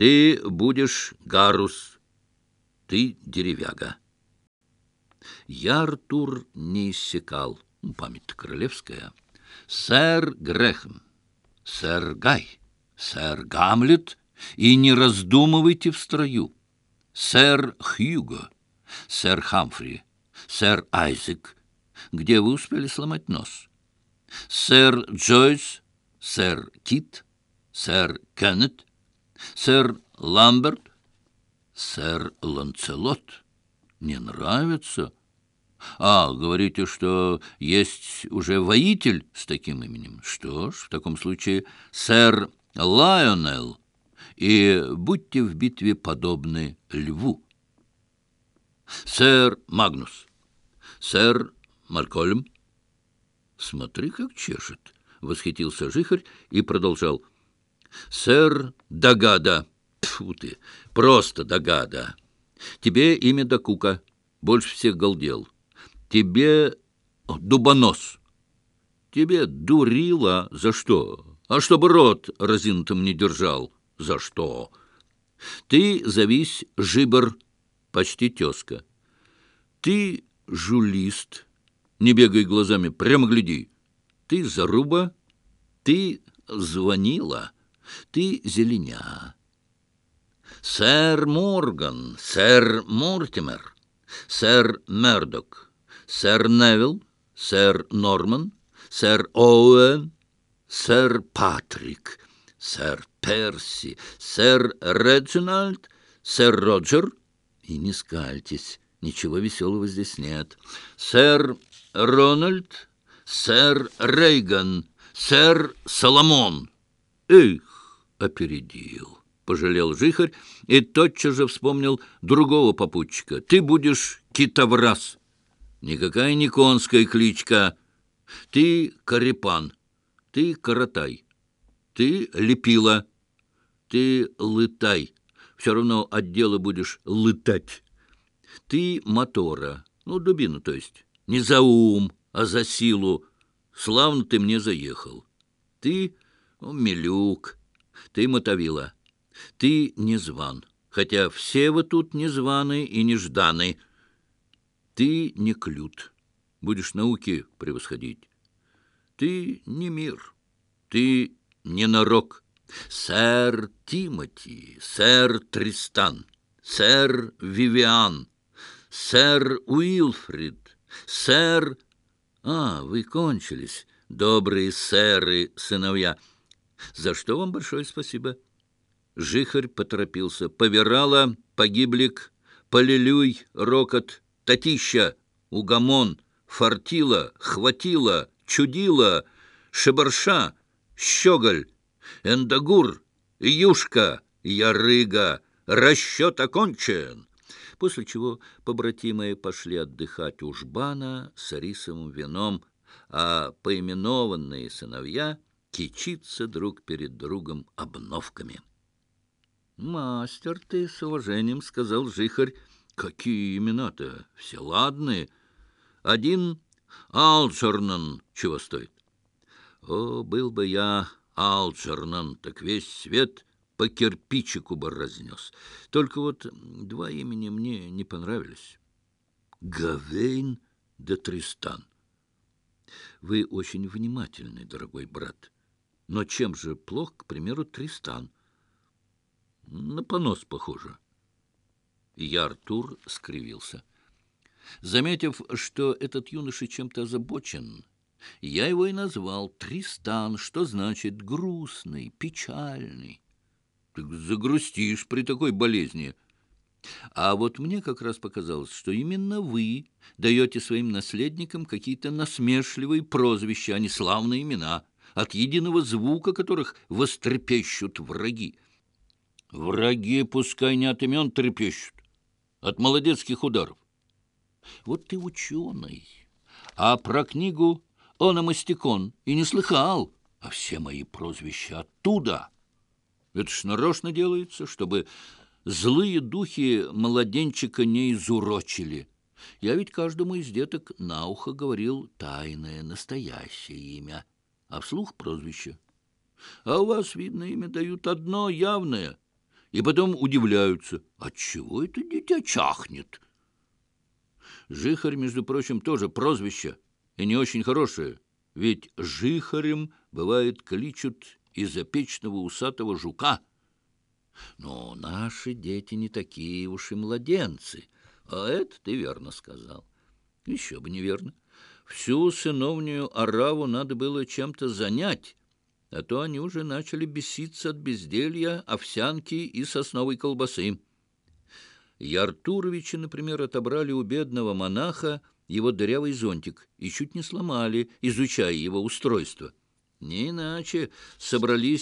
وری سکال سیر سر گہ سامل سیر سیر خامفری سیر عائز نیز سیر جت سنت سر لام سروت نن آپ سیر لا پیر ماگنس سر مرکولم سمتر سو دگادہ ایکا بولشے غلدیول پریمگلی سیر مور گن سیر مور سیر میر سیر نیول سیر نارمن سیر او سر پاترک سر پیر سر رجنالٹ سرجر یونیس نیچے سیر رونلڈ سیرگن سیر سلم درگو پپوچہ تبرسونسلی پن کرا دبی نظاسو سل تم نظا میلوھ تطابیلہ تی نظوان ختیاب سیو تت نظوانے تی نکل بھس نو کی رخ سی مت سیرستن سیر و سیر سیر زمبر شیخر پتر پیوس پل روکت تتیشہ اگمون فرتھیل خوطیل شبرشا ماسٹر ذخیر آل سورن بیا آل سورنس نی مرک بھائی برت Но чем же плох, к примеру, Тристан? На понос похоже. И Артур скривился. Заметив, что этот юноша чем-то озабочен, я его и назвал Тристан, что значит грустный, печальный. Так загрустишь при такой болезни. А вот мне как раз показалось, что именно вы даете своим наследникам какие-то насмешливые прозвища, а не славные имена — ات یہ دو ترق تر پہ پہ آ فرکھنی گو او نمستونس لکھ دہشن روشن دین چکے а вслух прозвище. А у вас, видно, имя дают одно явное, и потом удивляются, отчего это дитя чахнет. Жихарь, между прочим, тоже прозвище, и не очень хорошее, ведь жихарем, бывает, кличут из запечного усатого жука. Но наши дети не такие уж и младенцы, а это ты верно сказал. Еще бы неверно. فیوس نونی بل چمت زنی سد بس دہ افسانی اس نوئیکول بسم یار تورویشن پریمیرا تبرال و منکھا یہ دریوی زونت یہ اسلامی